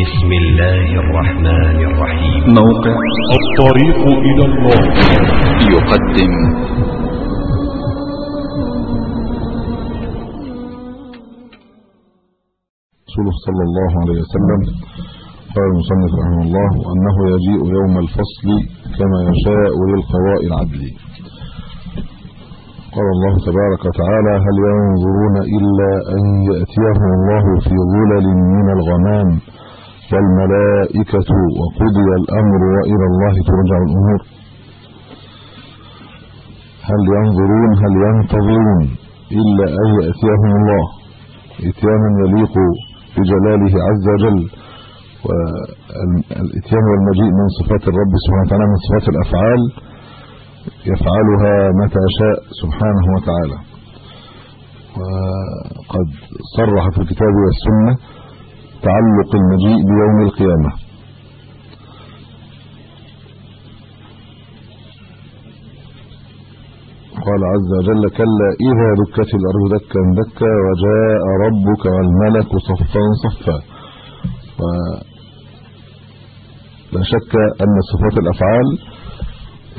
بسم الله الرحمن الرحيم. موقع الطريق إلى الله. يقدم. رسوله صلى الله عليه وسلم قال المصنف رحمه الله وأنه يجيء يوم الفصل كما يشاء للقضاء العدل. قال الله تبارك وتعالى هل ينظرون إلا أن يأتيهم الله في ظلل من الغمام والملائكة وقضي الأمر وإلى الله ترجع الأمور. هل ينظرون هل ينتظرون إلا أن يأتيهم الله؟ إتيانا يليق بجلاله عز وجل والإتيان والمجيء من صفات الرب سبحانه وتعالى من صفات الأفعال يفعلها متى شاء سبحانه وتعالى. وقد صرح في الكتاب والسنة تعلق المجيء بيوم القيامة. قال عز وجل كلا إذا دكت الأرض دكا دكا وجاء ربك والملك صفا صفا. لا شك أن صفات الأفعال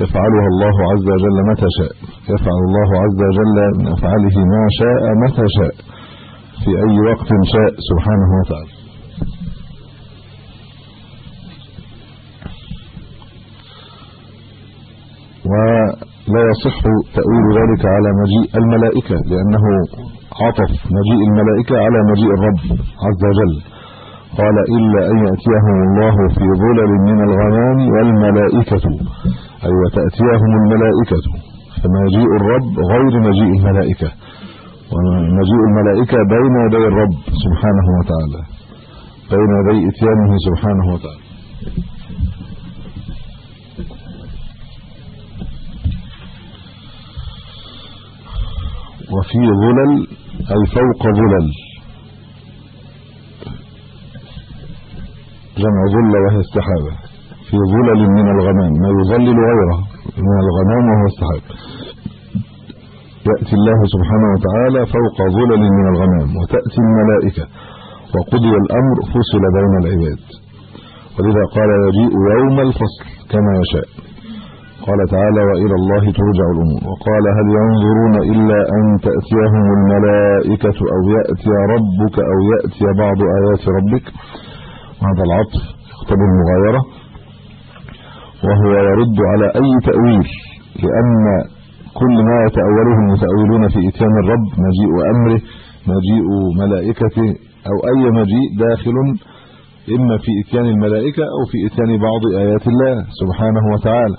يفعلها الله عز وجل متى شاء. يفعل الله عز وجل من أفعاله ما شاء متى شاء. في أي وقت شاء سبحانه وتعالى. يصح تأويل ذلك على مجيء الملائكة لأنه عطف مجيء الملائكة على مجيء الرب عز وجل. قال إلا أن يأتيهم الله في ظلل من الغمام والملائكة. أي وتأتيهم الملائكة فمجيء الرب غير مجيء الملائكة. ومجيء الملائكة بين يدي الرب سبحانه وتعالى بين يدي إتيانه سبحانه وتعالى. وفي ظلل أي فوق ظلل. جمع ظل وهي السحابة. في ظلل من الغمام. ما يظلل غيره من الغمام وهو السحاب. يأتي الله سبحانه وتعالى فوق ظلل من الغمام. وتأتي الملائكة. وقضي الأمر فصل بين العباد. ولذا قال يجيء يوم الفصل كما يشاء. قال تعالى وإلى الله ترجع الأمور. وقال هل ينظرون إلا أن تأتيهم الملائكة أو يأتي ربك أو يأتي بعض آيات ربك؟ هذا العطف يقتضي المغايرة. وهو يرد على أي تأويل لأن كل ما يتأوله المتأولون في إتيان الرب مجيء أمره مجيء ملائكته أو أي مجيء داخل إما في إتيان الملائكة أو في إتيان بعض آيات الله سبحانه وتعالى.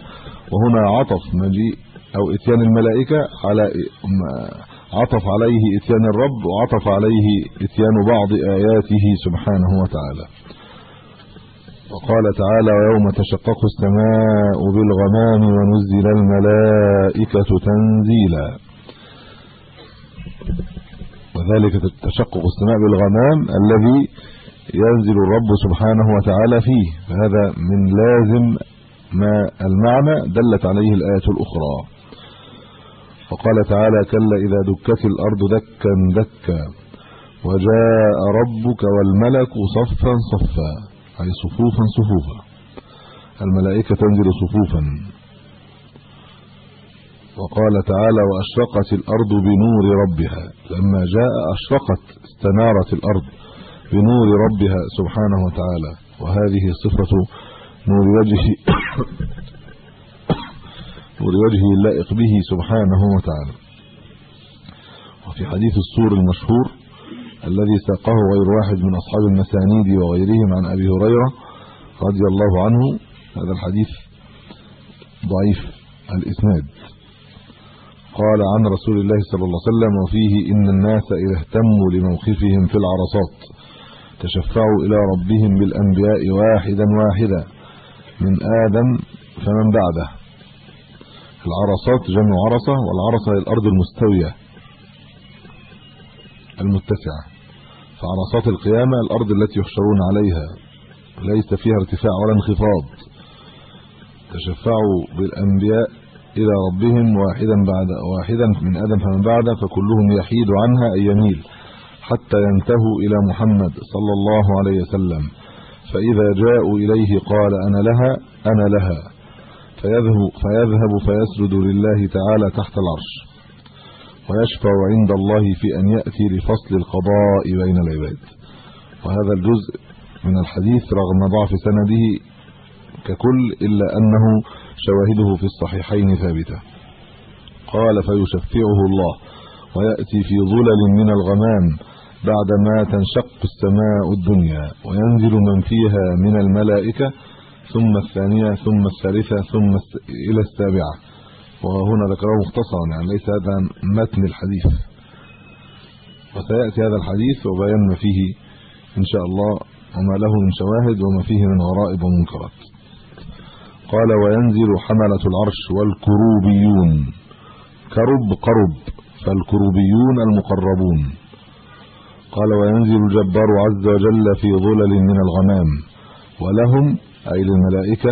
وهنا عطف مجيء أو إتيان الملائكة على عطف عليه إتيان الرب وعطف عليه إتيان بعض آياته سبحانه وتعالى. وقال تعالى ويوم تشقق السماء بالغمام ونزل الملائكة تنزيلا. وذلك تشقق السماء بالغمام الذي ينزل الرب سبحانه وتعالى فيه. فهذا من لازم ما المعنى دلت عليه الآية الأخرى. وقال تعالى كلا إذا دكت الأرض دكا دكا وجاء ربك والملك صفا صفا أي صفوفا صفوفا. الملائكة تنزل صفوفا. وقال تعالى وأشرقت الأرض بنور ربها. لما جاء أشرقت استنارت الأرض بنور ربها سبحانه وتعالى. وهذه صفة نور وجهه نور وجهه اللائق به سبحانه وتعالى. وفي حديث السور المشهور الذي ساقه غير واحد من أصحاب المسانيد وغيرهم عن أبي هريرة رضي الله عنه هذا الحديث ضعيف الإسناد. قال عن رسول الله صلى الله عليه وسلم وفيه إن الناس إذا اهتموا لموقفهم في العرصات تشفعوا إلى ربهم بالأنبياء واحدا واحدا من آدم فمن بعده. العرصات جمع عرصة والعرصة هي الأرض المستوية. المتسعة. فعرصات القيامة الأرض التي يحشرون عليها. ليس فيها ارتفاع ولا انخفاض. تشفعوا بالأنبياء إلى ربهم واحدا بعد واحدا من آدم فمن بعده فكلهم يحيد عنها أي يميل حتى ينتهوا إلى محمد صلى الله عليه وسلم. فإذا جاءوا إليه قال أنا لها أنا لها. فيذهب فيذهب فيسجد لله تعالى تحت العرش. ويشفع عند الله في أن يأتي لفصل القضاء بين العباد. وهذا الجزء من الحديث رغم ضعف سنده ككل إلا أنه شواهده في الصحيحين ثابتة. قال فيشفعه الله ويأتي في ظلل من الغمام. بعدما تنشق السماء الدنيا وينزل من فيها من الملائكة ثم الثانية ثم الثالثة ثم إلى السابعة. وهنا ذكره مختصرا يعني ليس هذا متن الحديث. وسيأتي هذا الحديث وبيان ما فيه إن شاء الله وما له من شواهد وما فيه من غرائب ومنكرات. قال وينزل حملة العرش والكروبيون. كرب قرب فالكروبيون المقربون. قال وينزل الجبار عز وجل في ظلل من الغمام ولهم أي للملائكة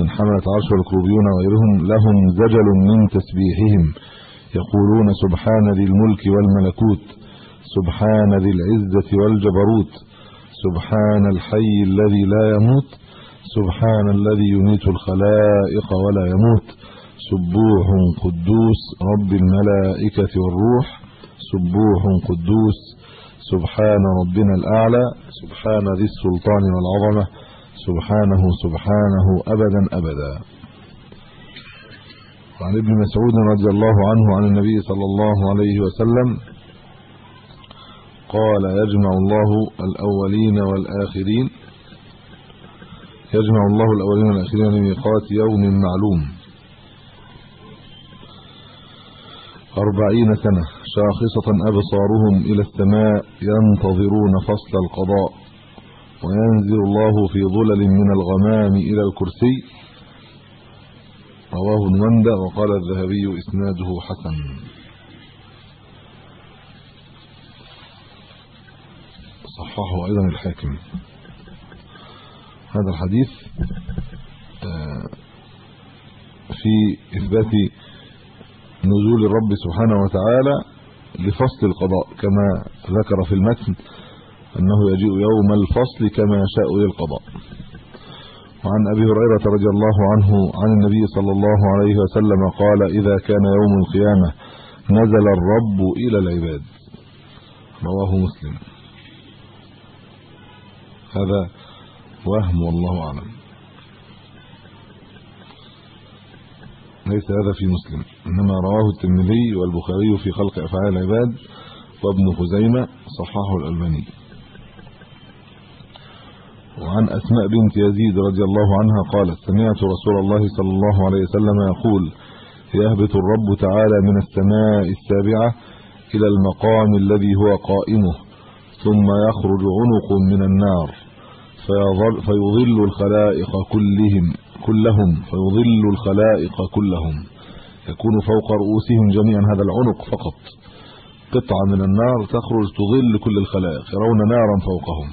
من حملة عرش والكروبيون وغيرهم لهم زجل من تسبيحهم يقولون سبحان ذي الملك والملكوت سبحان ذي العزة والجبروت سبحان الحي الذي لا يموت سبحان الذي يميت الخلائق ولا يموت سبوح قدوس رب الملائكة والروح سبوح قدوس سبحان ربنا الأعلى سبحان ذي السلطان والعظمة سبحانه سبحانه أبدا أبدا. وعن ابن مسعود رضي الله عنه عن النبي صلى الله عليه وسلم قال يجمع الله الأولين والآخرين. يجمع الله الأولين والآخرين لميقات يوم معلوم. أربعين سنة شاخصة أبصارهم إلى السماء ينتظرون فصل القضاء وينزل الله في ظلل من الغمام إلى الكرسي. رواه المندى وقال الذهبي إسناده حسن. صححه أيضا الحاكم. هذا الحديث في إثبات نزول الرب سبحانه وتعالى لفصل القضاء كما ذكر في المتن أنه يجيء يوم الفصل كما يشاء للقضاء وعن أبي هريرة رضي الله عنه عن النبي صلى الله عليه وسلم قال إذا كان يوم القيامة نزل الرب إلى العباد. رواه مسلم. هذا وهم والله أعلم. ليس هذا في مسلم. إنما رواه الترمذي والبخاري في خلق أفعال العباد وابن خزيمة صححه الألباني. وعن أسماء بنت يزيد رضي الله عنها قالت سمعت رسول الله صلى الله عليه وسلم يقول يهبط الرب تعالى من السماء السابعة إلى المقام الذي هو قائمه ثم يخرج عنق من النار فيظل الخلائق كلهم. كلهم فيظل الخلائق كلهم. يكون فوق رؤوسهم جميعا هذا العنق فقط. قطعة من النار تخرج تظل كل الخلائق يرون نارا فوقهم.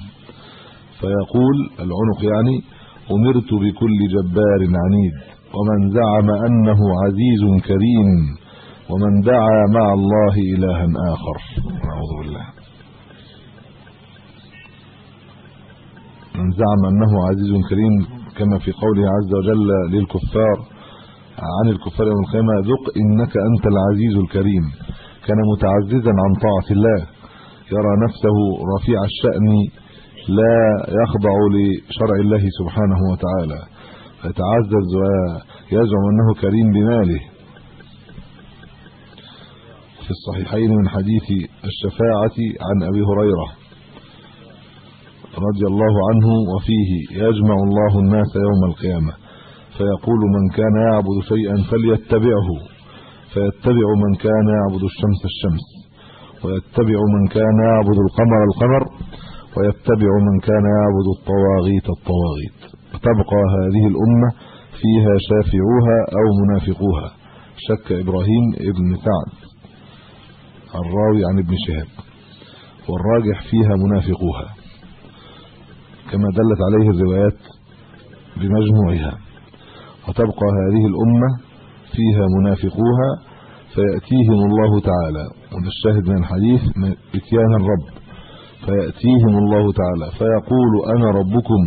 فيقول العنق يعني أمرت بكل جبار عنيد ومن زعم أنه عزيز كريم ومن دعا مع الله إلها آخر. أعوذ بالله. من زعم أنه عزيز كريم كما في قوله عز وجل للكفار عن الكفار يوم القيامة ذق إنك أنت العزيز الكريم. كان متعززا عن طاعة الله يرى نفسه رفيع الشأن لا يخضع لشرع الله سبحانه وتعالى. فيتعزز ويزعم أنه كريم بماله. في الصحيحين من حديث الشفاعة عن أبي هريرة رضي الله عنه وفيه يجمع الله الناس يوم القيامة. فيقول من كان يعبد شيئا فليتبعه. فيتبع من كان يعبد الشمس الشمس. ويتبع من كان يعبد القمر القمر. ويتبع من كان يعبد الطواغيت الطواغيت. وتبقى هذه الأمة فيها شافعوها أو منافقوها. شك إبراهيم ابن سعد. الراوي عن ابن شهاب. والراجح فيها منافقوها. كما دلت عليه الروايات بمجموعها. وتبقى هذه الأمة فيها منافقوها فيأتيهم الله تعالى. وده الشاهد من الحديث إتيان الرب. فيأتيهم الله تعالى. فيقول أنا ربكم.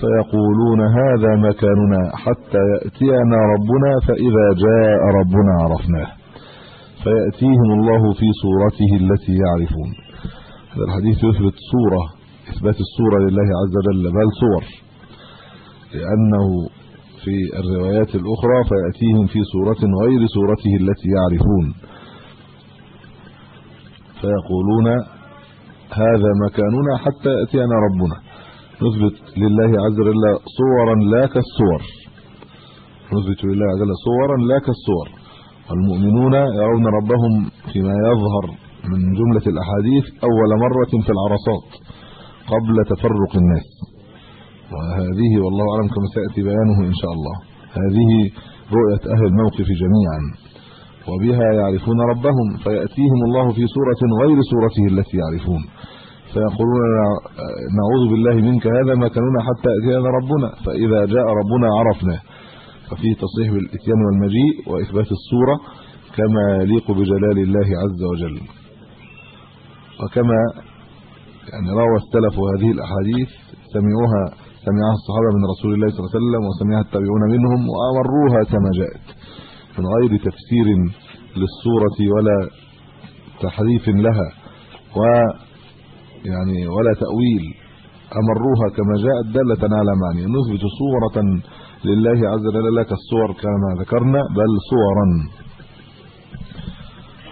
فيقولون هذا مكاننا. حتى يأتينا ربنا فإذا جاء ربنا عرفناه. فيأتيهم الله في صورته التي يعرفون. هذا الحديث يثبت صورة إثبات الصورة لله عز وجل بل صور. لأنه في الروايات الأخرى فيأتيهم في صورة غير صورته التي يعرفون. فيقولون هذا مكاننا حتى يأتينا ربنا. نثبت لله عز وجل صورا لا كالصور. نثبت لله عز وجل صورا لا كالصور. والمؤمنون يرون ربهم فيما يظهر من جملة الأحاديث أول مرة في العرصات. قبل تفرق الناس. وهذه والله أعلم كما سيأتي بيانه إن شاء الله. هذه رؤية أهل الموقف جميعا. وبها يعرفون ربهم فيأتيهم الله في صورة غير صورته التي يعرفون. فيقولون نعوذ بالله منك هذا ما كاننا حتى أتينا ربنا. فإذا جاء ربنا عرفناه ففي تصحيح بالإتيان والمجيء وإثبات الصورة كما يليق بجلال الله عز وجل. وكما يعني روى السلف هذه الأحاديث سمعوها سمعها الصحابة من رسول الله صلى الله عليه وسلم وسمعها التابعون منهم وأمروها كما جاءت. من غير تفسير للصورة ولا تحريف لها و يعني ولا تأويل أمروها كما جاءت دالة على معنى. نثبت صورة لله عز وجل لك الصور كما ذكرنا بل صورا.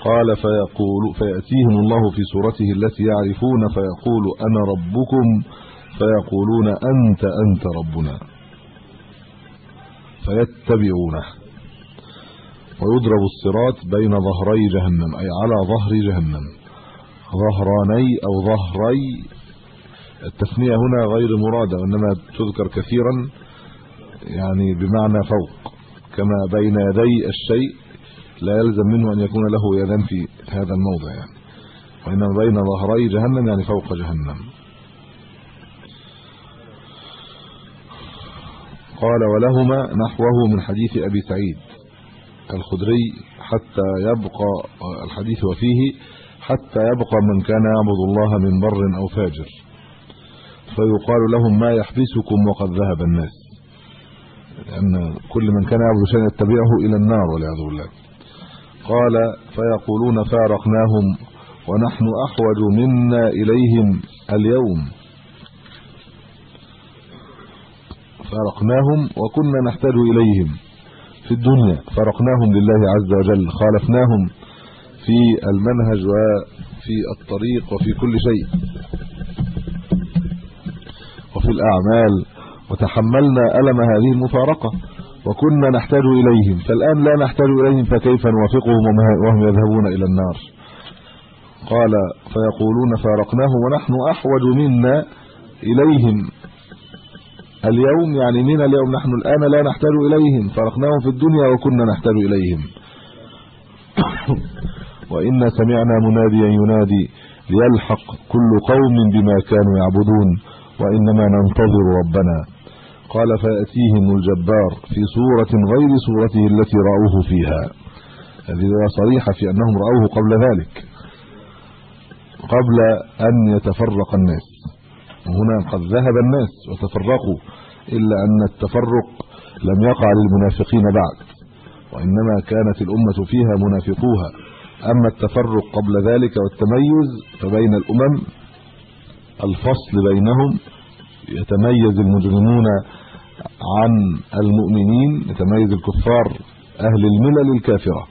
قال فيقول فيأتيهم الله في صورته التي يعرفون فيقول أنا ربكم فيقولون أنت أنت ربنا فيتبعونه ويضرب الصراط بين ظهري جهنم أي على ظهر جهنم. ظهراني أو ظهري التسميه هنا غير مرادة وإنما تذكر كثيرا يعني بمعنى فوق كما بين يدي الشيء لا يلزم منه أن يكون له يدان في هذا الموضع يعني. وانما بين ظهري جهنم يعني فوق جهنم. قال ولهما نحوه من حديث أبي سعيد الخدري حتى يبقى الحديث وفيه حتى يبقى من كان يعبد الله من بر أو فاجر. فيقال لهم ما يحبسكم وقد ذهب الناس. لأن كل من كان يعبد شيئا يتبعه إلى النار والعياذ بالله. قال فيقولون فارقناهم ونحن أحوج منا إليهم اليوم. فارقناهم وكنا نحتاج إليهم في الدنيا. فارقناهم لله عز وجل خالفناهم في المنهج وفي الطريق وفي كل شيء وفي الأعمال. وتحملنا ألم هذه المفارقة. وكنا نحتاج إليهم. فالآن لا نحتاج إليهم فكيف نوافقهم وهم يذهبون إلى النار؟ قال فيقولون فارقناهم ونحن أحوج منا إليهم. اليوم يعني من اليوم نحن الآن لا نحتاج إليهم. فارقناهم في الدنيا وكنا نحتاج إليهم. وإنا سمعنا مناديا ينادي ليلحق كل قوم بما كانوا يعبدون وإنما ننتظر ربنا. قال فياتيهم الجبار في صورة غير صورته التي رأوه فيها. هذه صريحة في أنهم رأوه قبل ذلك قبل أن يتفرق الناس. وهنا قد ذهب الناس وتفرقوا إلا أن التفرق لم يقع للمنافقين بعد وإنما كانت الأمة فيها منافقوها. أما التفرق قبل ذلك والتميز فبين الأمم الفصل بينهم يتميز المجرمون عن المؤمنين يتميز الكفار أهل الملل الكافرة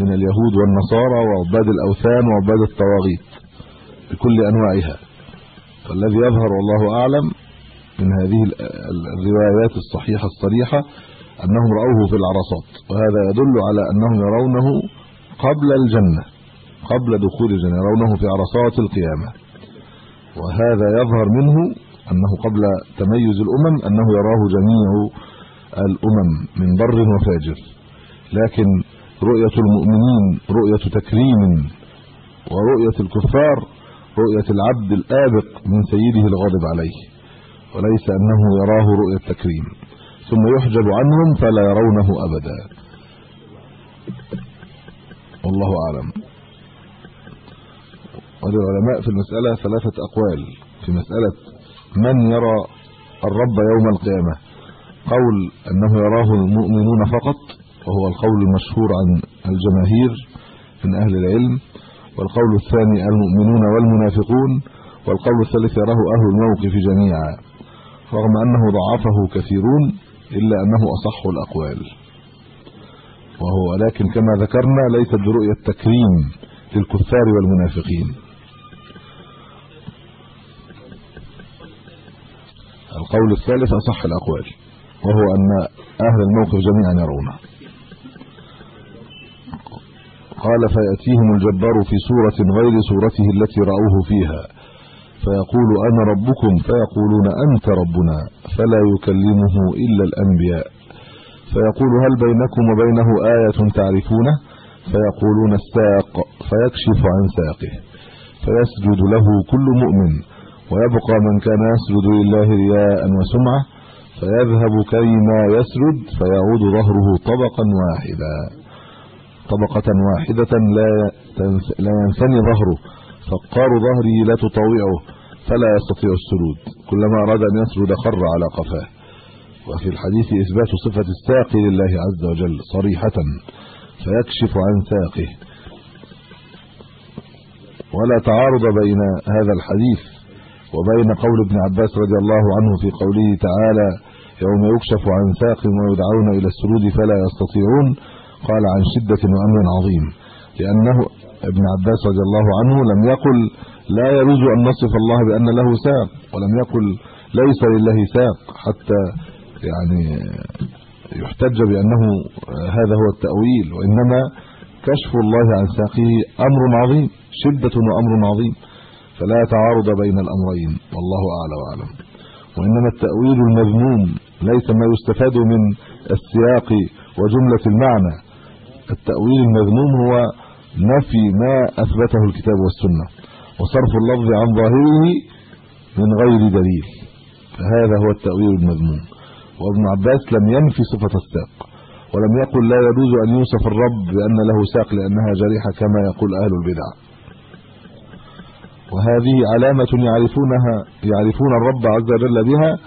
من اليهود والنصارى وعباد الأوثان وعباد الطواغيت بكل أنواعها. فالذي يظهر والله أعلم من هذه الروايات الصحيحة الصريحة أنهم رأوه في العرصات وهذا يدل على أنهم يرونه قبل الجنة قبل دخول الجنة يرونه في عرصات القيامة. وهذا يظهر منه أنه قبل تميز الأمم أنه يراه جميع الأمم من بر وفاجر. لكن رؤية المؤمنين رؤية تكريم ورؤية الكفار رؤية العبد الآبق من سيده الغاضب عليه. وليس أنه يراه رؤية تكريم. ثم يحجب عنهم فلا يرونه أبدا. والله أعلم. وللعلماء في المسألة ثلاثة أقوال. في مسألة من يرى الرب يوم القيامة؟ قول أنه يراه المؤمنون فقط وهو القول المشهور عن الجماهير من أهل العلم والقول الثاني المؤمنون والمنافقون والقول الثالث يراه أهل الموقف جميعا رغم أنه ضعفه كثيرون إلا أنه أصح الأقوال. وهو لكن كما ذكرنا ليست برؤية تكريم للكفار والمنافقين. القول الثالث أصح الأقوال وهو أن أهل الموقف جميعا يرونه قال فيأتيهم الجبار في صوره غير صورته التي رأوه فيها فيقول أنا ربكم؟ فيقولون أنت ربنا. فلا يكلمه إلا الأنبياء. فيقول هل بينكم وبينه آية تعرفونه؟ فيقولون الساق فيكشف عن ساقه. فيسجد له كل مؤمن. ويبقى من كان يسجد لله رياء وسمعة فيذهب كيما يسجد فيعود ظهره طبقا واحدا. طبقة واحدة لا لا ينثني ظهره فقار ظهره لا تطاوعه فلا يستطيع السجود. كلما أراد أن يسجد خر على قفاه. وفي الحديث إثبات صفة الساق لله عز وجل صريحة فيكشف عن ساقه. ولا تعارض بين هذا الحديث وبين قول ابن عباس رضي الله عنه في قوله تعالى يوم يكشف عن ساق ويدعون إلى السجود فلا يستطيعون قال عن شدة وأمر عظيم. لأنه ابن عباس رضي الله عنه لم يقل لا يجوز أن نصف الله بأن له ساق ولم يقل ليس لله ساق حتى يعني يحتج بأنه هذا هو التأويل وإنما كشف الله عن ساقه أمر عظيم شدة وأمر عظيم. فلا تعارض بين الأمرين والله أعلى وأعلم. وإنما التأويل المذموم ليس ما يستفاد من السياق وجملة المعنى. التأويل المذموم هو نفي ما أثبته الكتاب والسنة وصرف اللفظ عن ظاهره من غير دليل. فهذا هو التأويل المذموم. وابن عباس لم ينفي صفة الساق ولم يقل لا يجوز أن يوصف الرب بأن له ساق لأنها جريحة كما يقول أهل البدع. وهذه علامة يعرفونها يعرفون الرب عز وجل بها.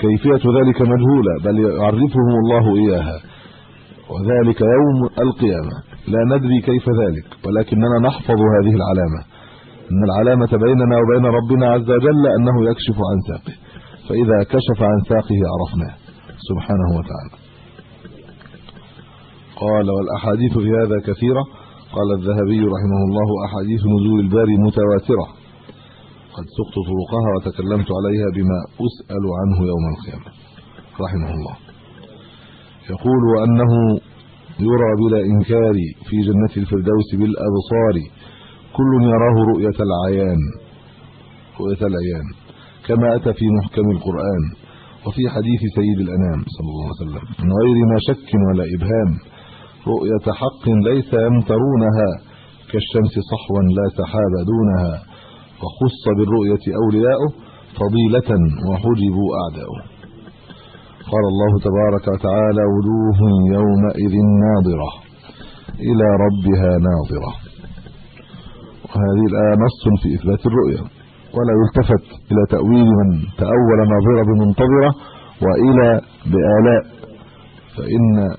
كيفية ذلك مجهولة بل يعرفهم الله إياها. وذلك يوم القيامة. لا ندري كيف ذلك ولكننا نحفظ هذه العلامة. إن العلامة بيننا وبين ربنا عز وجل أنه يكشف عن ساقه. فإذا كشف عن ساقه عرفناه. سبحانه وتعالى. قال والأحاديث في هذا كثيرة. قال الذهبي رحمه الله أحاديث نزول الباري متواترة. قد سقت طرقها وتكلمت عليها بما أسأل عنه يوم القيامة. رحمه الله. يقول وانه يرى بلا إنكار في جنة الفردوس بالأبصار. كل يراه رؤية العيان رؤية العيان كما أتى في محكم القرآن وفي حديث سيد الأنام صلى الله عليه وسلم. من غير ما شك ولا إبهام رؤية حق ليس يمترونها كالشمس صحوا لا سحاب دونها وخص بالرؤية اولياءه فضيلة وحجبوا أعداؤه. قال الله تبارك وتعالى وجوه يومئذ ناظرة إلى ربها ناظرة وهذه الآية نص في إثبات الرؤية. ولا يلتفت إلى تأويل من تأول ناظرة بمنتظرة وإلى بآلاء فإن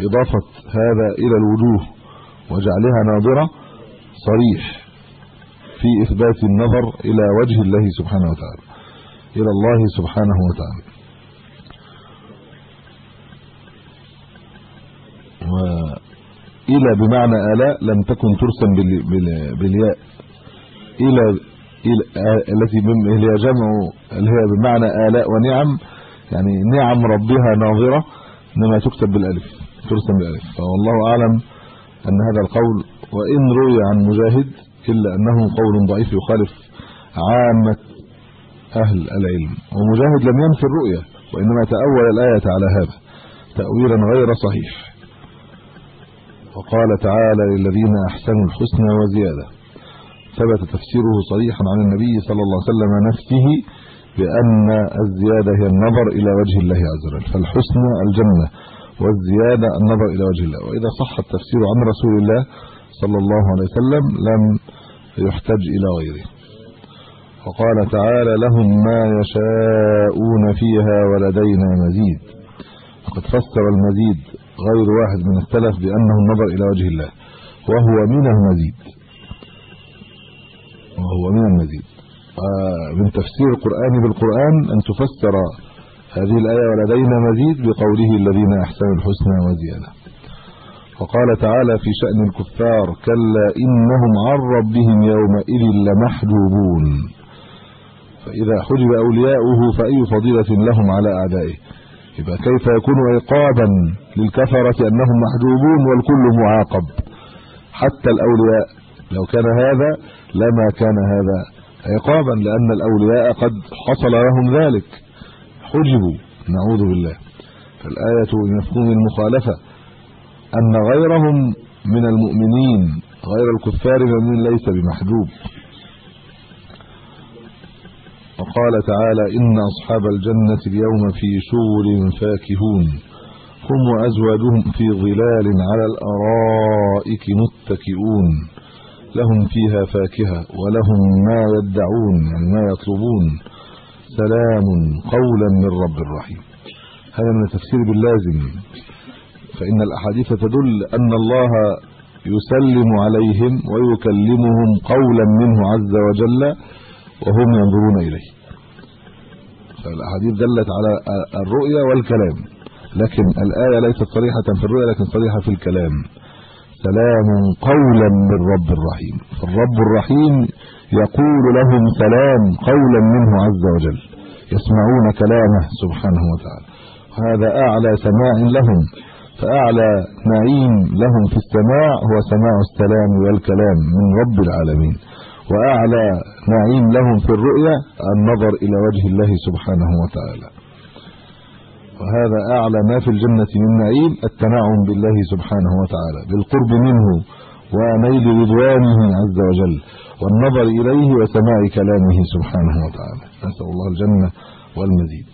إضافة هذا إلى الوجوه وجعلها ناظرة صريح في إثبات النظر إلى وجه الله سبحانه وتعالى إلى الله سبحانه وتعالى. وإلى بمعنى الاء لم تكن ترسم بالياء. إلى التي هي جمع اللي هي بمعنى آلاء ونعم يعني نعم ربها ناظرة إنما تكتب بالألف. ترسم بالالف فوالله أعلم أن هذا القول وإن روي عن مجاهد إلا أنه قول ضعيف يخالف عامة أهل العلم. ومجاهد لم ينفي الرؤية وإنما تأول الآية على هذا تاويلا غير صحيح. وقال تعالى للذين أحسنوا الحسنى وزيادة. ثبت تفسيره صريحا عن النبي صلى الله عليه وسلم نفسه بأن الزيادة هي النظر إلى وجه الله عز وجل. فالحسنى الجنة. والزيادة النظر إلى وجه الله. وإذا صح التفسير عن رسول الله صلى الله عليه وسلم لم يحتج إلى غيره. وقال تعالى لهم ما يشاءون فيها ولدينا مزيد. وقد فسر المزيد غير واحد من السلف بأنه النظر إلى وجه الله. وهو من المزيد. وهو من المزيد. من تفسير القرآن بالقرآن أن تفسر هذه الآية ولدينا مزيد بقوله الذين أحسنوا الحسنى وزيادة. وقال تعالى في شأن الكفار كلا إنهم عن ربهم يومئذ لمحجوبون. فإذا حجب أولياؤه فأي فضيلة لهم على أعدائه؟ يبقى كيف يكون عقابا للكفرة أنهم محجوبون والكل معاقب؟ حتى الأولياء. لو كان هذا لما كان هذا عقابا لأن الأولياء قد حصل لهم ذلك. حجبوا. نعوذ بالله. فالآية مفهوم المخالفة أن غيرهم من المؤمنين غير الكفار من ليس بمحجوب. وقال تعالى إن أصحاب الجنة اليوم في شغل فاكهون. هم وأزواجهم في ظلال على الأرائك متكئون. لهم فيها فاكهة ولهم ما يدعون يعني ما يطلبون. سلام قولا من رب الرحيم. هذا من التفسير باللازم. فإن الأحاديث تدل أن الله يسلم عليهم ويكلمهم قولا منه عز وجل وهم ينظرون إليه. فالأحاديث دلت على الرؤية والكلام. لكن الآية ليست صريحة في الرؤية لكن صريحة في الكلام. سلام قولا من رب الرحيم. فالرب الرحيم يقول لهم سلام قولا منه عز وجل يسمعون كلامه سبحانه وتعالى. هذا أعلى سماع لهم فأعلى نعيم لهم في السماع هو سماع السلام والكلام من رب العالمين. وأعلى نعيم لهم في الرؤيا النظر إلى وجه الله سبحانه وتعالى. وهذا أعلى ما في الجنة من نعيم التنعم بالله سبحانه وتعالى بالقرب منه ونيل رضوانه عز وجل. والنظر إليه وسماع كلامه سبحانه وتعالى. نسأل الله الجنة والمزيد.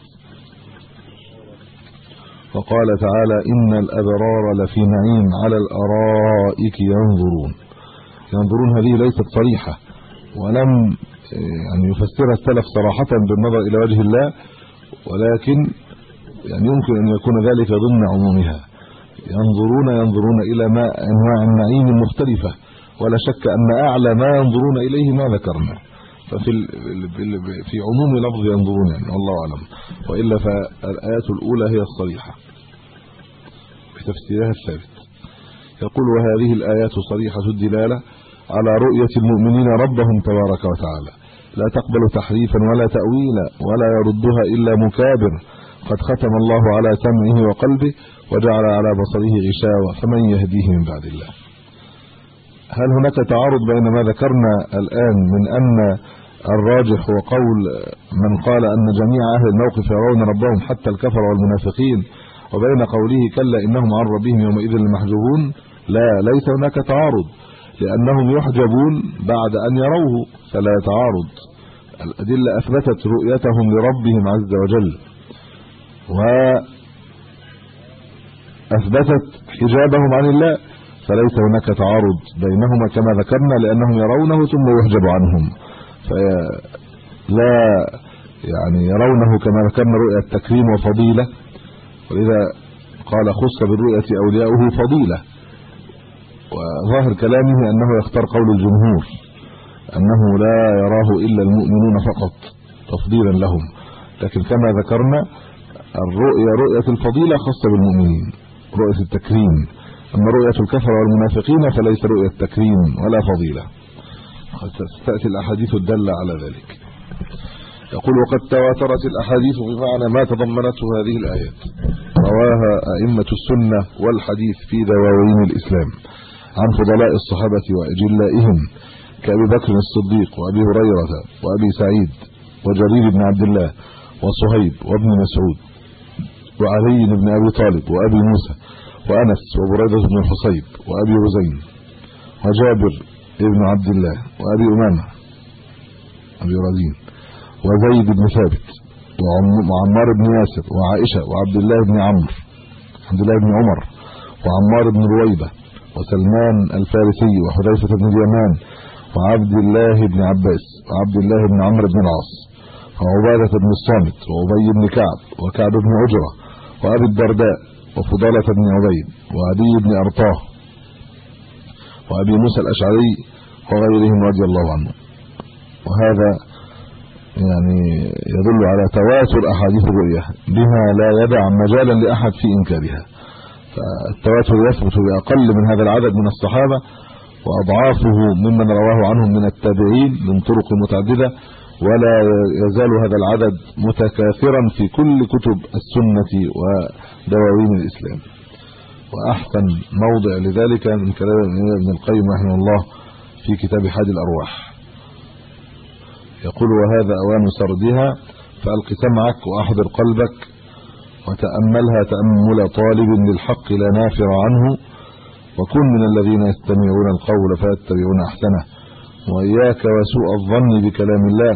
وقال تعالى إن الأبرار لفي نعيم على الأرائك ينظرون. ينظرون هذه ليست صريحة. ولم يعني يفسرها السلف صراحة بالنظر إلى وجه الله ولكن يعني يمكن أن يكون ذلك ضمن عمومها. ينظرون ينظرون إلى ما أنواع النعيم المختلفة. ولا شك أن أعلى ما ينظرون إليه ما ذكرنا. ففي في عموم لفظ ينظرون يعني والله أعلم. وإلا فالايات الأولى هي الصريحة. بتفسيرها الثابت. يقول وهذه الآيات صريحة الدلالة على رؤية المؤمنين ربهم تبارك وتعالى. لا تقبل تحريفا ولا تاويلا ولا يردها إلا مكابر. قد ختم الله على سمعه وقلبه وجعل على بصره غشاوة فمن يهديه من بعد الله؟ هل هناك تعارض بين ما ذكرنا الآن من أن الراجح هو قول من قال أن جميع أهل الموقف يرون ربهم حتى الكفر والمنافقين وبين قوله كلا إنهم عن ربهم يومئذ المحجوبون لا ليس هناك تعارض لأنهم يحجبون بعد أن يروه فلا تعارض. الأدلة أثبتت رؤيتهم لربهم عز وجل. وأثبتت حجابهم عن الله. فليس هناك تعارض بينهما كما ذكرنا لأنهم يرونه ثم يحجب عنهم. فلا يعني يرونه كما ذكرنا رؤية تكريم وفضيلة. ولذا قال خص بالرؤية أولياؤه فضيلة. وظاهر كلامه أنه يختار قول الجمهور أنه لا يراه إلا المؤمنون فقط تفضيلا لهم. لكن كما ذكرنا الرؤيا رؤية الفضيلة خاصة بالمؤمنين رؤية التكريم. أما رؤية الكفر والمنافقين فليس رؤية تكريم ولا فضيلة. قد تأتي الأحاديث الدالة على ذلك. يقول وقد تواترت الأحاديث بمعنى ما تضمنته هذه الآيات. رواها أئمة السنة والحديث في دواوين الإسلام عن فضلاء الصحابة وأجلائهم كأبي بكر الصديق وأبي هريرة وأبي سعيد وجرير بن عبد الله وصهيب وابن مسعود وعلي بن أبي طالب وأبي موسى وأنس وبريدة بن الحصيب وأبي رزين وجابر ابن عبد الله وأبي أمامة أبي رزين وزيد بن ثابت وعمار بن ياسر وعائشة وعبد الله بن عمرو عبد الله بن عمر وعمار بن رويبة وسلمان الفارسي وحذيفة بن اليمان وعبد الله بن عباس وعبد الله بن عمرو بن العاص وعبادة بن الصامت وأبي بن كعب وكعب بن عجرة وأبي الدرداء وفضالة بن عبيد وعدي بن أرطاه وأبي موسى الأشعري وغيرهم رضي الله عنهم. وهذا يعني يدل على تواتر أحاديث الرؤية بها لا يدع مجالا لأحد في إنكارها. فالتواتر يثبت بأقل من هذا العدد من الصحابة وأضعافه ممن رواه عنهم من التابعين من طرق متعددة ولا يزال هذا العدد متكاثرا في كل كتب السنة ودواوين الإسلام. وأحسن موضع لذلك من كلام ابن القيم رحمه الله في كتاب حاد الأرواح. يقول وهذا أوان سردها فألق سمعك وأحضر قلبك وتأملها تأمل طالب للحق لا نافر عنه وكن من الذين يستمعون القول فيتبعون أحسنه وإياك وسوء الظن بكلام الله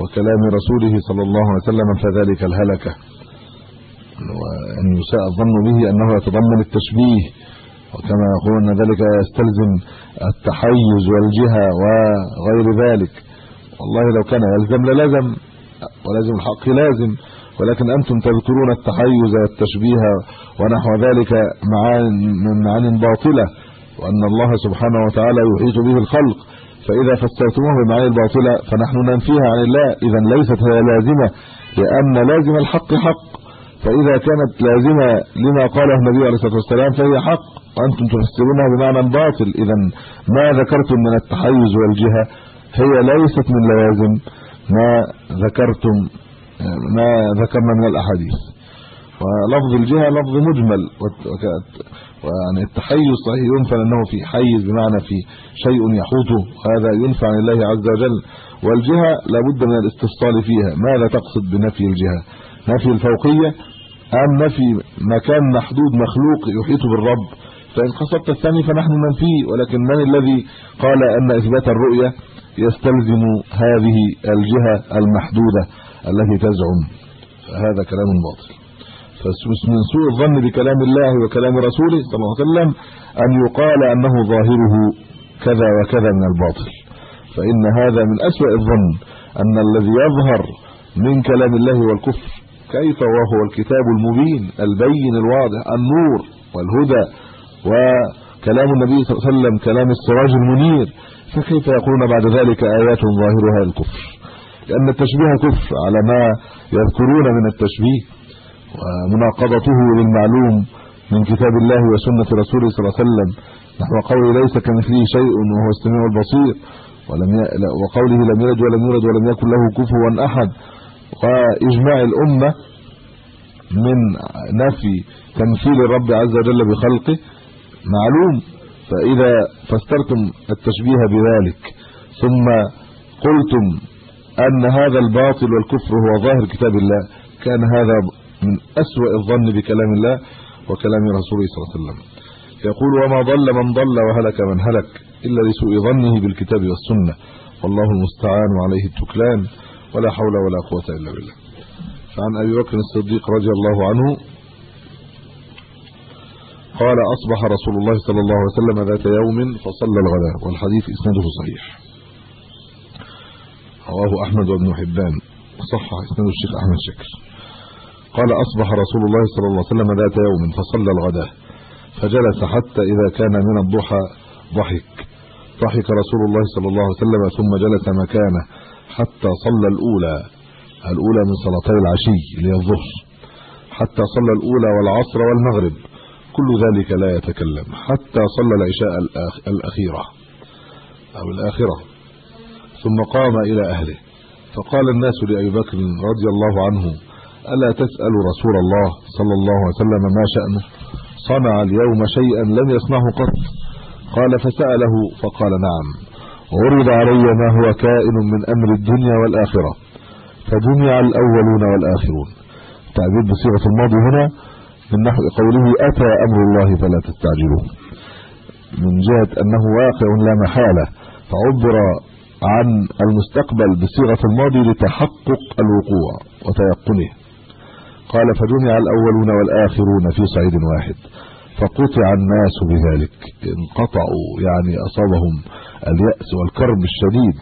وكلام رسوله صلى الله عليه وسلم فذلك الهلكة. وأن يساء الظن به أنه يتضمن التشبيه. وكما يقولون ذلك يستلزم التحيز والجهة وغير ذلك. والله لو كان يلزم للزم ولازم الحق لازم. ولكن أنتم تذكرون التحيز والتشبيه ونحو ذلك من معان باطلة. وأن الله سبحانه وتعالى يحيط به الخلق. فإذا فسرتموه بمعاني الباطلة فنحن ننفيها عن الله إذا ليست هي لازمة لأن لازم الحق حق. فإذا كانت لازمة لما قاله النبي عليه الصلاة والسلام فهي حق وأنتم تفسرونها بمعنى باطل. إذا ما ذكرتم من التحيز والجهة؟ هي ليست من لوازم ما ذكرتم ما ذكرنا من الأحاديث. ولفظ الجهة لفظ مجمل ويعني التحيز صحيح ينفع أنه في حيز بمعنى في شيء يحوطه. هذا ينفع لله عز وجل. والجهة لابد من الاستفصال فيها. ماذا تقصد بنفي الجهة؟ نفي الفوقية أم نفي مكان محدود مخلوق يحيط بالرب؟ فإن قصدت الثاني فنحن ننفيه ولكن من الذي قال أن إثبات الرؤية يستلزم هذه الجهة المحدودة التي تزعم؟ هذا كلام باطل. فمن سوء الظن بكلام الله وكلام رسوله صلى الله عليه وسلم أن يقال أنه ظاهره كذا وكذا من الباطل. فإن هذا من أسوأ الظن أن الذي يظهر من كلام الله والكفر كيف وهو الكتاب المبين البين الواضح النور والهدى وكلام النبي صلى الله عليه وسلم كلام السراج المنير فكيف يقولون بعد ذلك آيات ظاهرها الكفر؟ لأن التشبيه كفر على ما يذكرون من التشبيه. ومناقضته للمعلوم من كتاب الله وسنة رسوله صلى الله عليه وسلم. نحو قوله ليس كمثله شيء وهو السميع البصير. ولم ي... وقوله لم يلد ولم يولد ولم يكن له كفوا أحد. وإجماع الأمة من نفي تمثيل الرب عز وجل بخلقه معلوم. فإذا فسرتم التشبيه بذلك ثم قلتم أن هذا الباطل والكفر هو ظاهر كتاب الله كان هذا من أسوأ الظن بكلام الله وكلام رسوله صلى الله عليه وسلم. يقول وما ضل من ضل وهلك من هلك إلا لسوء ظنه بالكتاب والسنة. والله المستعان وعليه التكلان. ولا حول ولا قوة إلا بالله. فعن أبي بكر الصديق رضي الله عنه قال أصبح رسول الله صلى الله عليه وسلم ذات يوم فصلى الغداء. والحديث إسناده صحيح. رواه أحمد وابن حبان. صح إسناد الشيخ أحمد شكر قال أصبح رسول الله صلى الله عليه وسلم ذات يوم فصلى الغداء فجلس حتى إذا كان من الضحى ضحك. ضحك رسول الله صلى الله عليه وسلم ثم جلس مكانه حتى صلى الأولى. الأولى من صلاتي العشي اللي هي الظهر. حتى صلى الأولى والعصر والمغرب. كل ذلك لا يتكلم. حتى صلى العشاء الأخيرة. أو الآخرة. ثم قام إلى أهله. فقال الناس لأبي بكر رضي الله عنه ألا تسأل رسول الله صلى الله عليه وسلم ما شأنه؟ صنع اليوم شيئا لم يصنعه قط. قال فسأله فقال نعم. عرض علي ما هو كائن من أمر الدنيا والآخرة. فجمع الأولون والآخرون. تعبير بصيغة الماضي هنا من نحو قوله أتى أمر الله فلا تستعجلوه. من جهة أنه واقع لا محالة. فعبر عن المستقبل بصيغة الماضي لتحقق الوقوع وتيقنه. قال فجمع الأولون والآخرون في صعيد واحد. فقطع الناس بذلك. انقطعوا يعني أصابهم اليأس والكرب الشديد.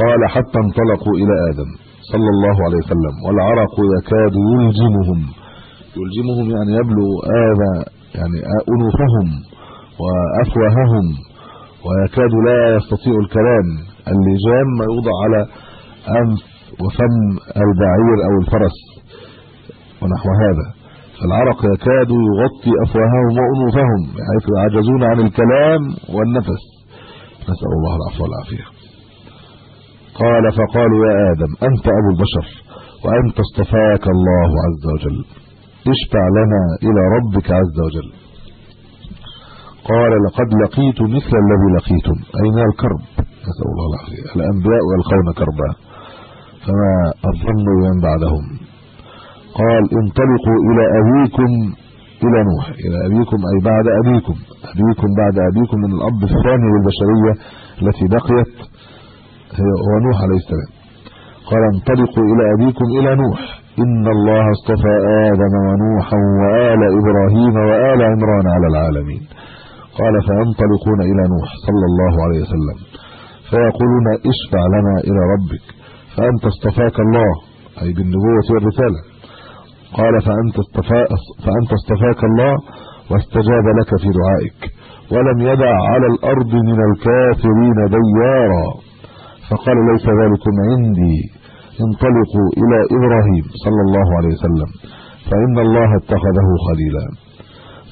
قال حتى انطلقوا إلى آدم صلى الله عليه وسلم. والعرق يكاد يلجمهم. يلجمهم يعني يبلغ آذى يعني أنوفهم وأفواههم ويكاد لا يستطيع الكلام. اللجام ما يوضع على أنف وفم البعير أو الفرس ونحو هذا. فالعرق يكاد يغطي أفواههم وأنوفهم حيث يعجزون عن الكلام والنفس. نسأل الله العفو والعافية. قال فقالوا يا آدم أنت أبو البشر وأنت اصطفاك الله عز وجل. اشفع لنا إلى ربك عز وجل. قال لقد لقيت مثل الذي لقيتم أي من الكرب؟ نسأل الله العافية. الأنبياء يلقون كربا. فما الظن من بعدهم. قال انطلقوا إلى أبيكم إلى نوح. إلى أبيكم أي بعد أبيكم. أبيكم بعد أبيكم من الأب الثاني للبشرية التي بقيت هو نوح عليه السلام. قال انطلقوا إلى أبيكم إلى نوح. إن الله اصطفى آدم ونوحا وآل إبراهيم وآل عمران على العالمين. قال فينطلقون إلى نوح صلى الله عليه وسلم. فيقولون اشفع لنا إلى ربك. فأنت اصطفاك الله أي بالنبوة والرسالة. قال فأنت, اصطفا فأنت اصطفاك الله واستجاب لك في دعائك. ولم يدع على الأرض من الكافرين ديارا. فقال ليس ذلكم عندي. انطلقوا إلى إبراهيم صلى الله عليه وسلم. فإن الله اتخذه خليلا.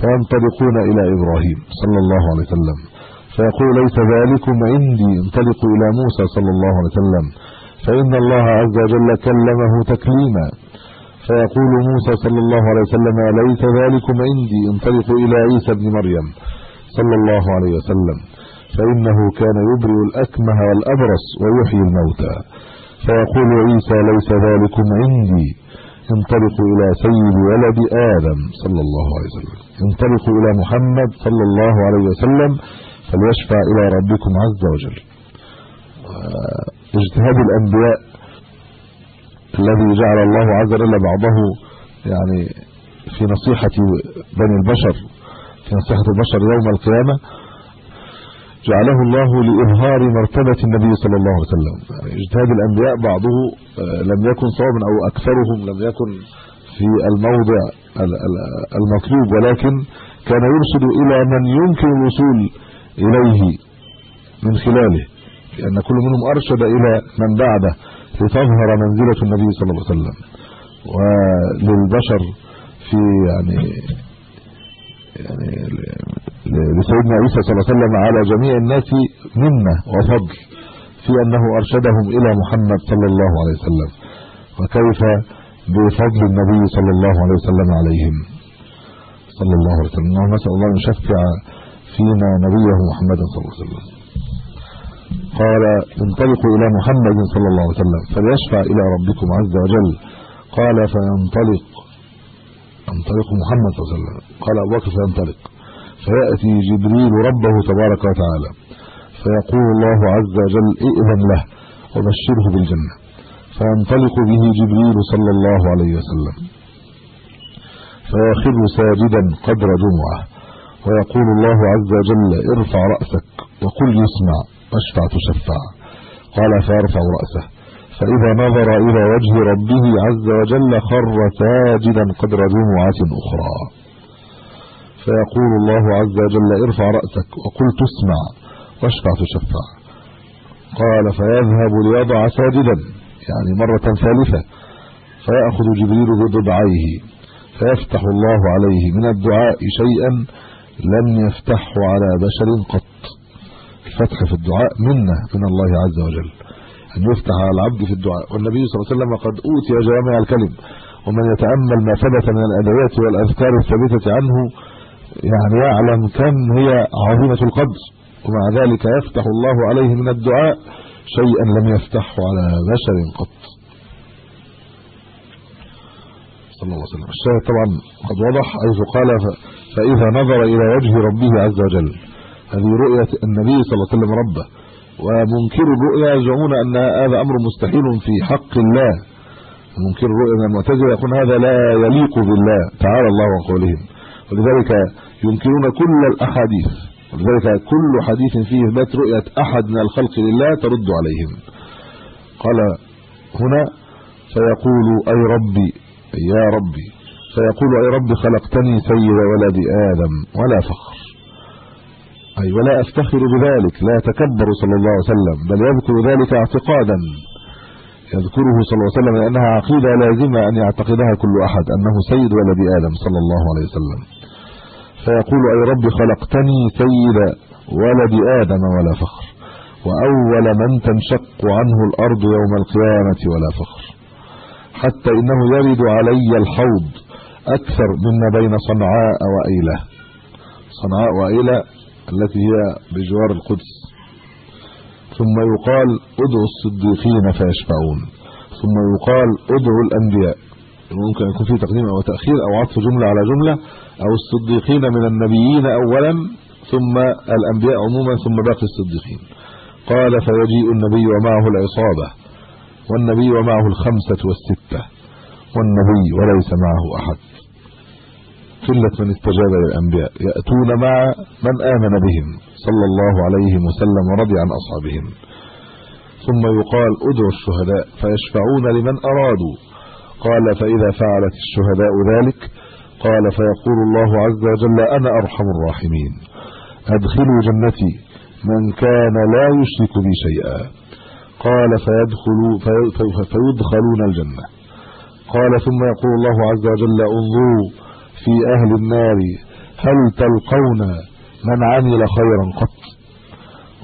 فينطلقون إلى إبراهيم صلى الله عليه وسلم. فيقول ليس ذلكم عندي. انطلقوا إلى موسى صلى الله عليه وسلم. فإن الله عز وجل كلمه تكليما. فيقول موسى صلى الله عليه وسلم ليس ذلكم عندي انطلقوا إلى عيسى بن مريم صلى الله عليه وسلم. فإنه كان يبرئ الأكمه والأبرص ويحيي الموتى. فيقول عيسى ليس ذلكم عندي انطلقوا إلى سيد ولد آدم صلى الله عليه وسلم. انطلقوا إلى محمد صلى الله عليه وسلم فليشفع إلى ربكم عز وجل. اجتهاد الأنبياء الذي جعل الله عز وجل بعضه يعني في نصيحة بني البشر في نصيحة البشر يوم القيامة جعله الله لإظهار مرتبة النبي صلى الله عليه وسلم. يعني اجتهاد الأنبياء بعضه لم يكن صوابا أو أكثرهم لم يكن في الموضع المطلوب ولكن كان يرشد إلى من يمكن الوصول إليه من خلاله. لأن كل منهم أرشد إلى من بعده لتظهر منزلة النبي صلى الله عليه وسلم. وللبشر في يعني يعني لسيدنا عيسى صلى الله عليه وسلم على جميع الناس منة وفضل في أنه أرشدهم إلى محمد صلى الله عليه وسلم. وكيف؟ بفضل النبي صلى الله عليه وسلم عليهم. صلى الله عليه وسلم. نسأل الله أن يشفع فينا نبيه محمد صلى الله عليه وسلم. قال انطلقوا إلى محمد صلى الله عليه وسلم فليشفع إلى ربكم عز وجل. قال فينطلق. انطلق محمد صلى الله عليه وسلم. قال أبو بكر فينطلق. فيأتي جبريل ربه تبارك وتعالى. فيقول الله عز وجل ائذن له وبشره بالجنة. فينطلق به جبريل صلى الله عليه وسلم. فيخر ساجدا قدر جمعة. ويقول الله عز وجل ارفع رأسك وقل يسمع. واشفع تشفع. قال فيرفع رأسه. فإذا نظر إلى وجه ربه عز وجل خر ساجدا قدر جمعة أخرى. فيقول الله عز وجل ارفع رأسك. وقل تسمع واشفع تشفع. قال فيذهب ليضع ساجدا. يعني مرة ثالثة. فيأخذ جبريل بضبعيه. فيفتح الله عليه من الدعاء شيئا لم يفتحه على بشر قط. الفتح في الدعاء منة من الله عز وجل. أن يفتح على العبد في الدعاء. والنبي صلى الله عليه وسلم قد أوتي جوامع الكلم. ومن يتأمل ما ثبت من الأدوات والأذكار الثابتة عنه يعني يعلم كم هي عظيمة القدر. ومع ذلك يفتح الله عليه من الدعاء شيئا لم يفتحه على بشر قط. صلى الله عليه وسلم. الشاهد طبعا قد وضح حيث قال فإذا نظر إلى وجه ربه عز وجل هذه رؤية النبي صلى الله عليه وسلم ربه. ومنكر الرؤيا يزعمون أن هذا أمر مستحيل في حق الله. منكر الرؤيا من المعتزلة يقول هذا لا يليق بالله. تعالى الله عن قولهم. ولذلك ينكرون كل الأحاديث. ولذلك كل حديث فيه اثبات رؤية أحد من الخلق لله ترد عليهم. قال هنا فيقول أي ربي يا ربي فيقول أي ربي خلقتني سيد ولد آدم ولا فخر. أي ولا افتخر بذلك لا يتكبر صلى الله عليه وسلم بل يذكر ذلك اعتقادا. يذكره صلى الله عليه وسلم لأنها عقيدة لازمة أن يعتقدها كل أحد أنه سيد ولد آدم صلى الله عليه وسلم. فيقول أي رب خلقتني سيد ولد آدم ولا فخر وأول من تنشق عنه الأرض يوم القيامة ولا فخر. حتى إنه يرد علي الحوض أكثر مما بين صنعاء وأيلة. صنعاء وأيلة التي هي بجوار القدس. ثم يقال ادعوا الصديقين فيشفعون. ثم يقال ادعوا الأنبياء. ممكن يكون في تقديم أو تأخير أو عطف جملة على جملة. أو الصديقين من النبيين اولا ثم الأنبياء عموما ثم باقي الصديقين. قال فيجيء النبي ومعه العصابة والنبي ومعه الخمسة والستة والنبي وليس معه أحد. قله من استجاب للأنبياء. يأتون مع من آمن بهم صلى الله عليه وسلم ورضي عن أصحابهم. ثم يقال ادعوا الشهداء فيشفعون لمن أرادوا. قال فإذا فعلت الشهداء ذلك؟ قال فيقول الله عز وجل أنا أرحم الراحمين. أدخلوا جنتي من كان لا يشرك بي شيئا. قال فيدخلوا فيدخلون الجنة. قال ثم يقول الله عز وجل انظروا في أهل النار هل تلقون من عمل خيرا قط؟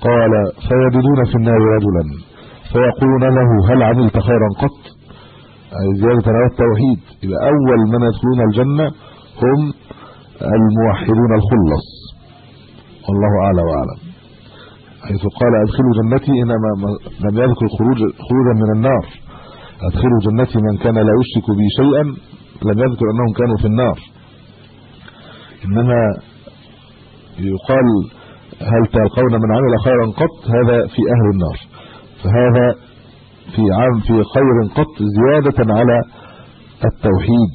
قال فيجدون في النار رجلا فيقولون له هل عملت خيرا قط؟ زيادة على التوحيد. يبقى أول من يدخلون الجنة هم الموحدون الخلص. والله أعلى وأعلم. حيث قال أدخلوا جنتي إنما لم يذكر خروج خروجا من النار. أدخلوا جنتي من كان لا يشرك بي شيئا لم يذكر أنهم كانوا في النار. إنما يقال هل تلقون من عمل خيرا قط؟ هذا في أهل النار. فهذا في عام في خير قط زيادة على التوحيد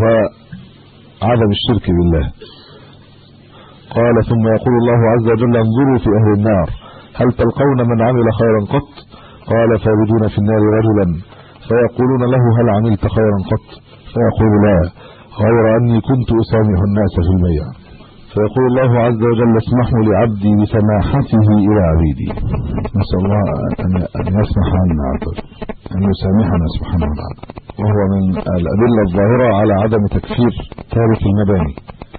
وعدم الشرك بالله. قال ثم يقول الله عز وجل انظروا في أهل النار هل تلقون من عمل خيرا قط؟ قال فيجدون في النار رجلا. فيقولون له هل عملت خيرا قط؟ فيقول لا. غير أني كنت اسامح الناس في البيع فيقول الله عز وجل اسمحوا لعبدي بسماحته إلى عبيدي. نسأل الله ان يسمح عنا أن يسامحنا سبحانه وتعالى. وهو من الأدلة الظاهرة على عدم تكفير تارك المباني.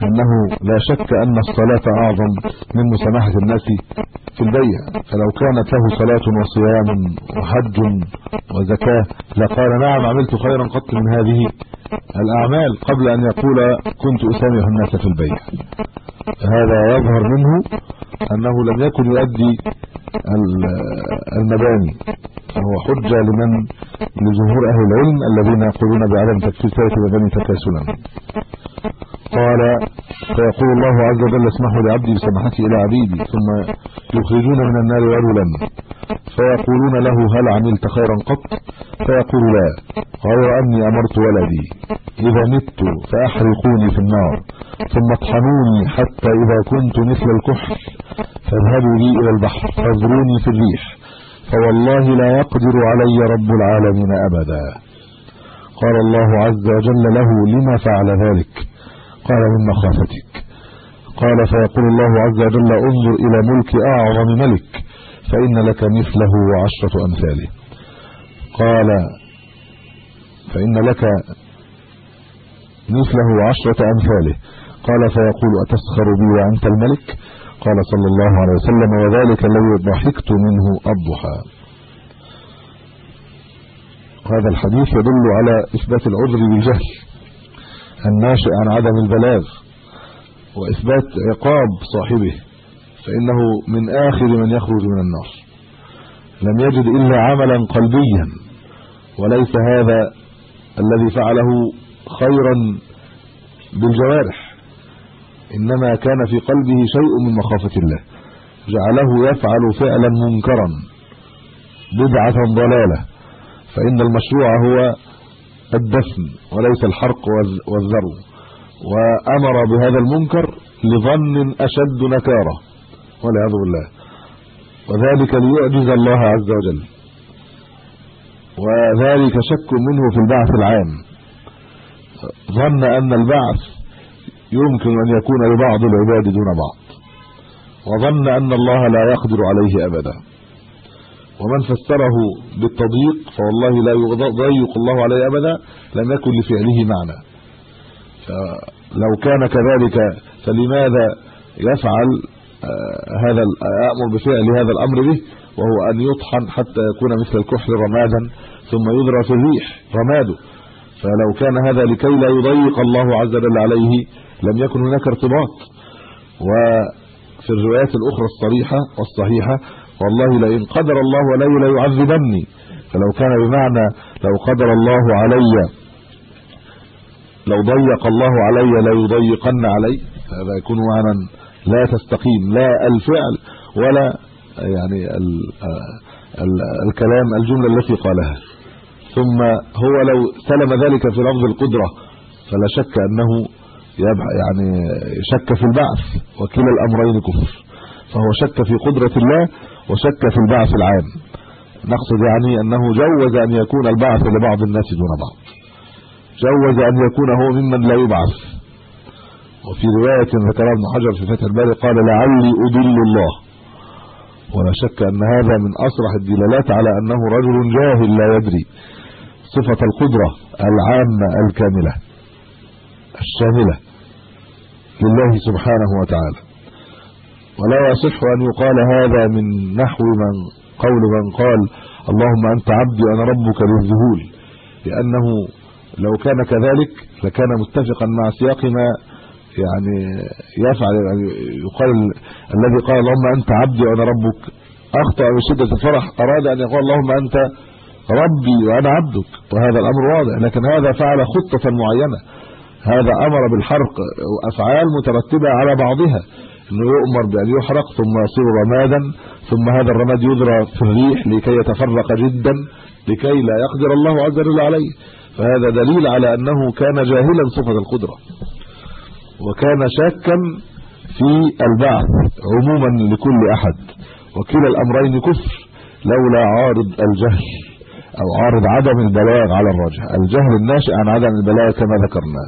انه لا شك أن الصلاة أعظم من مسامحة الناس في البيع. فلو كانت له صلاة وصيام وحج وزكاة لقال نعم عملت خيرا قط من هذه. الأعمال قبل أن يقول كنت أسامح الناس في البيع هذا يظهر منه أنه لم يكن يؤدي المباني. فهو حجة لمن؟ لجمهور أهل العلم الذين يقولون بعدم تكفير ثلاث مباني تكاسلا. قال فيقول الله عز وجل اسمحوا لعبدي بسماحتي إلى عبيدي ثم يخرجون من النار رجلا فيقولون له هل عملت خيرا قط؟ فيقول لا غير اني أمرت ولدي إذا مت فأحرقوني في النار ثم اطحنوني حتى إذا كنت مثل الكحل فاذهبوا بي إلى البحر فاذروني في الريح فوالله لا يقدر علي رب العالمين ابدا قال الله عز وجل له لما فعل ذلك؟ قال من مخافتك؟ قال فيقول الله عز وجل انظر إلى ملك أعظم ملك فإن لك مثله وعشرة أمثاله. قال فإن لك مثله وعشرة أمثاله. قال فيقول أتسخر بي وأنت الملك؟ قال صلى الله عليه وسلم وذلك الذي ضحكت منه الضحى هذا الحديث يدل على إثبات العذر بالجهل الناشئ عن عدم البلاغ وإثبات عقاب صاحبه فإنه من آخر من يخرج من النار. لم يجد إلا عملا قلبيا وليس هذا الذي فعله خيرا بالجوارح إنما كان في قلبه شيء من مخافة الله. جعله يفعل فعلا منكرا بدعة ضلالة. فإن المشروع هو الدفن وليس الحرق والذرو. وأمر بهذا المنكر لظن أشد نكارة. والعياذ بالله. وذلك ليعجز الله عز وجل. وذلك شك منه في البعث العام. ظن أن البعث يمكن أن يكون لبعض العباد دون بعض. وظن أن الله لا يقدر عليه أبدا. ومن فسره بالتضييق فوالله لا يضيق الله عليه أبدا لم يكن لفعله معنى. فلو كان كذلك فلماذا يفعل آه، هذا يأمر بفعل هذا الأمر به؟ وهو أن يطحن حتى يكون مثل الكحل رمادا ثم يذرى في الريح رماده. فلو كان هذا لكي لا يضيق الله عز وجل عليه لم يكن هناك ارتباط. وفي الروايات الأخرى الصريحة والصحيحة والله لئن قدر الله علي لا يعذبني فلو كان بمعنى لو قدر الله علي لو ضيق الله علي لا يضيقن علي. هذا يكون معنى لا تستقيم لا الفعل ولا يعني ال ال الكلام الجملة التي قالها. ثم هو لو سلم ذلك في لفظ القدرة فلا شك أنه يعني شك في البعث وكلا الأمرين كفر. فهو شك في قدرة الله وشك في البعث العام. نقصد يعني أنه جوز أن يكون البعث لبعض الناس دون بعض. جوز أن يكون هو ممن لا يبعث. وفي رواية ذكرها ابن حجر في فتح الباري قال لعلي اضل الله. ولا شك أن هذا من أصرح الدلالات على أنه رجل جاهل لا يدري صفة القدرة العامة الكاملة الشاملة لله سبحانه وتعالى. ولا يصح أن يقال هذا من نحو من قول من قال اللهم أنت عبدي وأنا ربك للذهول لأنه لو كان كذلك لكان متفقا مع سياق ما يعني يفعل يعني يقال الذي قال اللهم أنت عبدي وأنا ربك أخطأ بشده الفرح أراد أن يقول اللهم أنت ربي وأنا عبدك وهذا الأمر واضح لكن هذا فعل خطة معينة هذا أمر بالحرق افعال مترتبة على بعضها. إنه يؤمر بأن يحرق ثم يصير رمادا ثم هذا الرماد يذرى في الريح لكي يتفرق جدا لكي لا يقدر الله عز وجل عليه. فهذا دليل على أنه كان جاهلا صفة القدرة. وكان شاكا في البعث عموما لكل أحد. وكلا الأمرين كفر لولا عارض الجهل أو عارض عدم البلاغ على الرجح. الجهل الناشئ عن عدم البلاغ كما ذكرنا.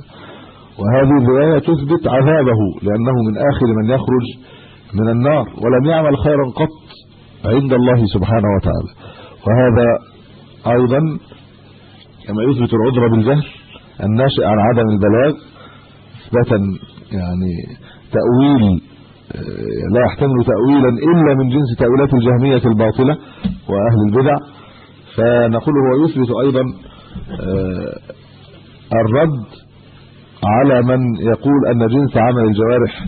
وهذه الرواية تثبت عذابه لأنه من آخر من يخرج من النار ولم يعمل خيرا قط عند الله سبحانه وتعالى. وهذا أيضا كما يثبت العذر بالجهل الناشئ عن عدم البلاغ إثباتا يعني تأويل آه، لا يحتمل تاويلا إلا من جنس تأويلات الجهمية الباطلة وأهل البدع. فنقول هو يثبت أيضا آه، الرد على من يقول أن جنس عمل الجوارح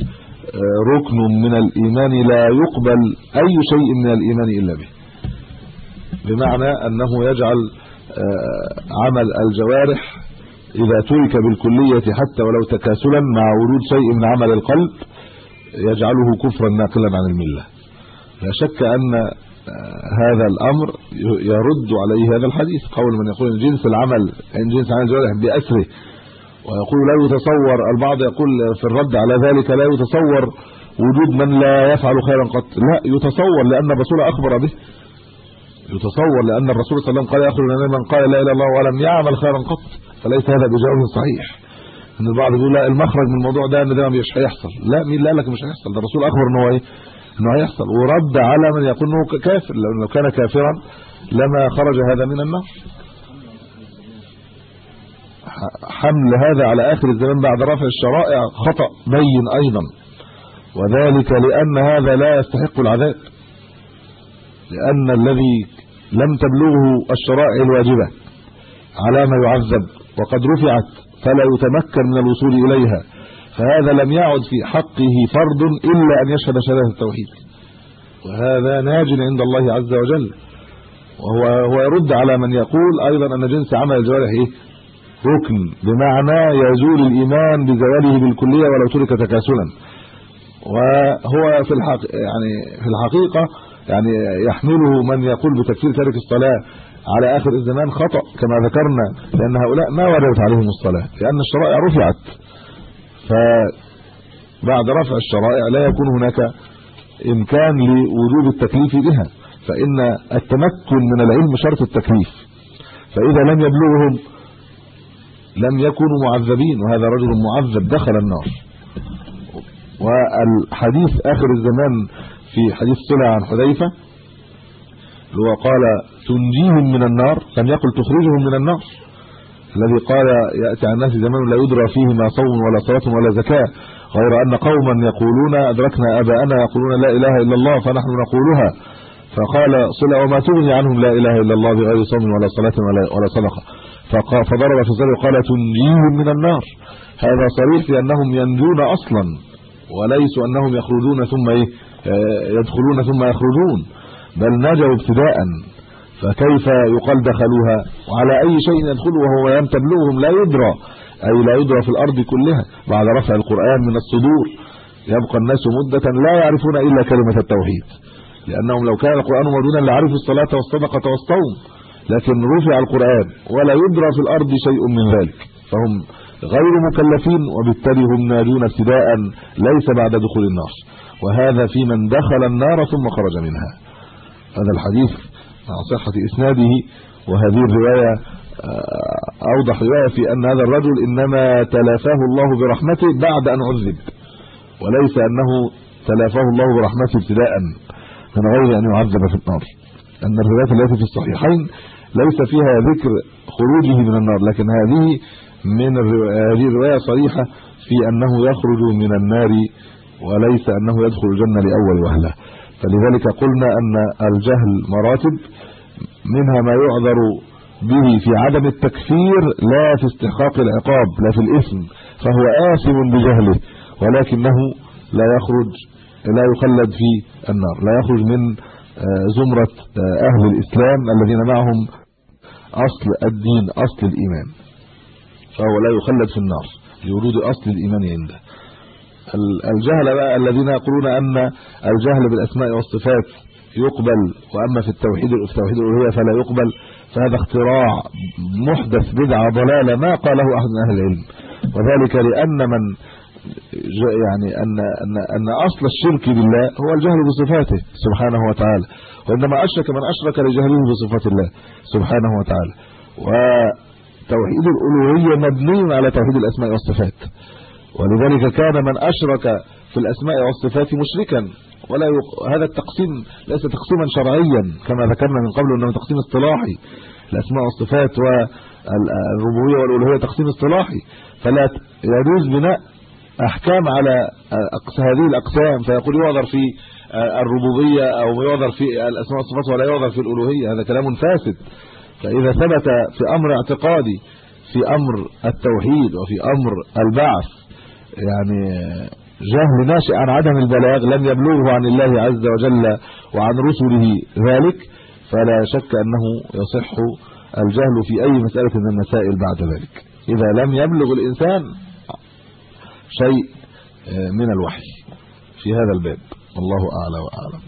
آه، ركن من الإيمان لا يقبل أي شيء من الإيمان إلا به. بمعنى أنه يجعل آه، عمل الجوارح إذا ترك بالكلية حتى ولو تكاسلا مع وجود شيء من عمل القلب يجعله كفرا ناقلا عن الملة. لا شك أن آه، هذا الأمر يرد عليه هذا الحديث. قول من يقول جنس العمل إن جنس عمل الجوارح بأسره ويقول لا يتصور البعض يقول في الرد على ذلك لا يتصور وجود من لا يفعل خيرا قط. لا يتصور لأن الرسول أخبر به. يتصور لأن الرسول صلى الله عليه وسلم قال يخرج من من قال لا إله إلا الله ولم يعمل خيرا قط فليس هذا بجواب صحيح. إن البعض يقول لا المخرج من الموضوع ده إن ده مش هيحصل. لا مين قال لك مش هيحصل؟ ده الرسول أخبر ان هو إيه؟ إنه هيحصل. ورد على من يقول إنه كافر. لو كان كافرا لما خرج هذا من النار. حمل هذا على آخر الزمان بعد رفع الشرائع خطأ بين أيضا. وذلك لأن هذا لا يستحق العذاب. لأن الذي لم تبلغه الشرائع الواجبة على ما يعذب وقد رفعت فلا يتمكن من الوصول إليها فهذا لم يعد في حقه فرض إلا أن يشهد شهادة التوحيد. وهذا ناج عند الله عز وجل. وهو هو يرد على من يقول أيضا أن جنس عمل الجوارح إيه؟ ركن بمعنى يزول الإيمان بزواله بالكلية ولو ترك تكاسلا. وهو في الحق يعني في الحقيقة يعني يحمله من يقول بتكفير تارك الصلاة على آخر الزمان خطأ كما ذكرنا لأن هؤلاء ما وردت عليهم الصلاة لأن الشرائع رفعت. ف بعد رفع الشرائع لا يكون هناك إمكان لوجوب التكليف بها فإن التمكن من العلم شرط التكليف. فإذا لم يبلغهم لم يكونوا معذبين وهذا رجل معذب دخل النار. والحديث آخر الزمان في حديث صلى عن حذيفة هو قال تنجيهم من النار لم يقل تخرجهم من النار. الذي قال يأتي على الناس زمان لا يدرى فيه ما صوم ولا صلاة ولا زكاة غير أن قوما يقولون أدركنا آباءنا يقولون لا إله إلا الله فنحن نقولها فقال صلى وما تغني عنهم لا إله إلا الله بغير صوم ولا صلاة ولا ولا صدقة فضرب في صدره وقال تنجيهم من النار. هذا صريح في أنهم ينجون أصلا وليسوا أنهم يخرجون ثم إيه آه، يدخلون ثم يخرجون بل نجوا ابتداء. فكيف يقال دخلوها؟ وعلى أي شيء يدخلوا وهو لم تبلغهم لا يدرى أي لا يدرى في الأرض كلها. بعد رفع القرآن من الصدور يبقى الناس مدة لا يعرفون إلا كلمة التوحيد. لأنهم لو كان القرآن موجودا لعرفوا الصلاة والصدقة والصوم. لكن رفع القرآن ولا يدرى في الأرض شيء من ذلك. فهم غير مكلفين وبالتالي هم ناجون ابتداء ليس بعد دخول النار وهذا في من دخل النار ثم خرج منها. هذا الحديث مع صحة إسناده وهذه الرواية آه، أوضح رواية في أن هذا الرجل إنما تلافاه الله برحمته بعد أن عذب وليس أنه تلافاه الله برحمته ابتداء من غير أن يعذب في النار. ان الروايات التي في الصحيحين ليس فيها ذكر خروجه من النار لكن هذه من هذه الرواية صريحة في أنه يخرج من النار وليس أنه يدخل الجنة لأول وهلة. فلذلك قلنا أن الجهل مراتب منها ما يعذر به في عدم التكفير لا في استحقاق العقاب لا في الإثم فهو آثم بجهله ولكنه لا يخرج لا يخلد في النار لا يخرج من آه، زمرة آه، أهل الإسلام الذين معهم أصل الدين أصل الإيمان. فهو لا يخلد في النار. لوجود أصل الإيمان عنده. الجهل بقى الذين يقولون أن الجهل بالأسماء والصفات يقبل وأما في التوحيد في توحيد الألوهية فلا يقبل. فهذا اختراع محدث بدعة ضلالة ما قاله أحد من أهل العلم. وذلك لأن من يعني ان ان أن أصل الشرك بالله هو الجهل بصفاته سبحانه وتعالى. وإنما أشرك من أشرك لجهله بصفات الله سبحانه وتعالى. وتوحيد الألوهية مبني على توحيد الأسماء والصفات. ولذلك كان من أشرك في الأسماء والصفات مشركا. ولا يق... هذا التقسيم ليس تقسيما شرعيا كما ذكرنا من قبل أنه تقسيم اصطلاحي. الأسماء والصفات والربوبية والألوهية تقسيم اصطلاحي. فلا يجوز بناء أحكام على هذه الأقسام فيقول يعذر في الربوبية أو يعذر في الأسماء والصفات ولا يعذر في الألوهية هذا كلام فاسد. فإذا ثبت في أمر اعتقادي في أمر التوحيد وفي أمر البعث يعني جهل ناشئ عن عدم البلاغ لم يبلغه عن الله عز وجل وعن رسله ذلك فلا شك أنه يصح الجهل في أي مسألة من المسائل بعد ذلك. إذا لم يبلغ الإنسان شيء آه، من الوحي في هذا الباب. والله أعلى وأعلم.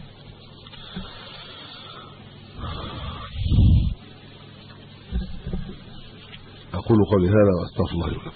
أقول قولي هذا وأستغفر الله لكم